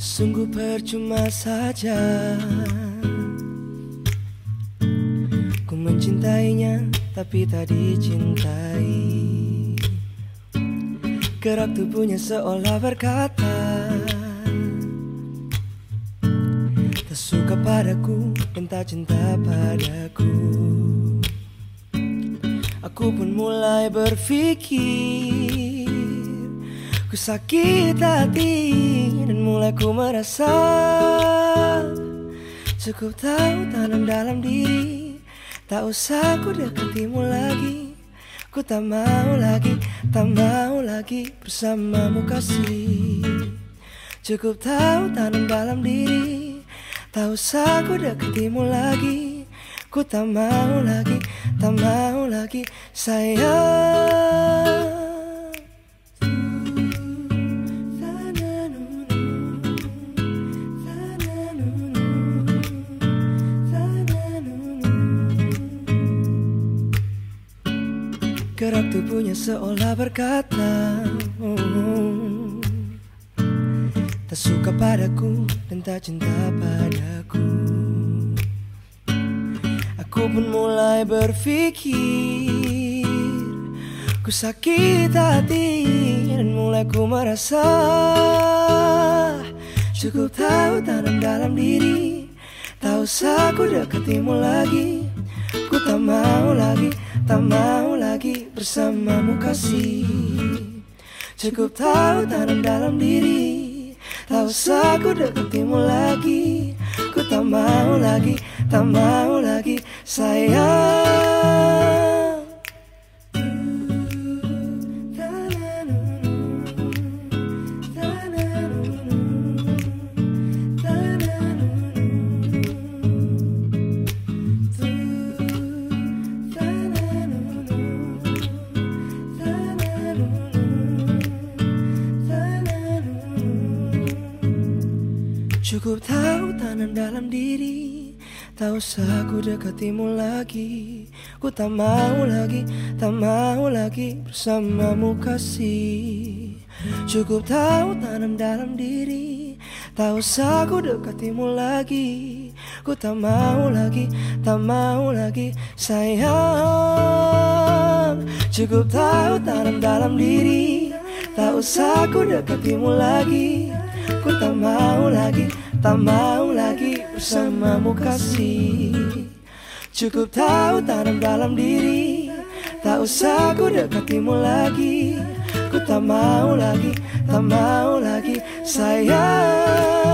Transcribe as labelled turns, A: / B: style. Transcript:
A: Sungguh percuma saja Ku mencintainya tapi tak dicintai. Gerak tubuhnya seolah berkata Tak suka padaku dan tak cinta padaku. Aku pun mulai berpikir Ku sakit hati dan mulai ku merasa Cukup tahu tanam dalam diri. Tak usah ku dekatimu lagi Ku tak mau lagi, tak mau lagi bersamamu kasih. Cukup tahu tanam dalam diri Tak usah ku dekatimu lagi Ku tak mau lagi, tak mau lagi sayang. Gerak tubuhnya seolah berkata oh, Tak suka padaku dan tak cinta padaku. Aku pun mulai berpikir Ku sakit hati dan mulai ku merasa Cukup tahu tanam dalam diri. Tak usah ku dekatimu lagi Ku tak mau lagi Tak mau lagi bersamamu kasih. Cukup tahu tanam dalam diri Tak usah ku deketimu lagi Ku tak mau lagi, tak mau lagi sayang Cukup tahu tanam dalam diri Tak usah ku dekatimu lagi. Ku tak mau lagi, tak mau lagi bersamamu kasih. Cukup tahu tanam dalam diri Tak usah ku dekatimu lagi. Ku tak mau lagi, tak mau lagi sayang. Cukup tahu tanam dalam diri Tak usah ku dekatimu lagi mau lagi, tak mau lagi bersamamu kasih. Cukup tahu tanam dalam diri Tak usah ku dekatimu lagi. Ku tak mau lagi, tak mau lagi sayang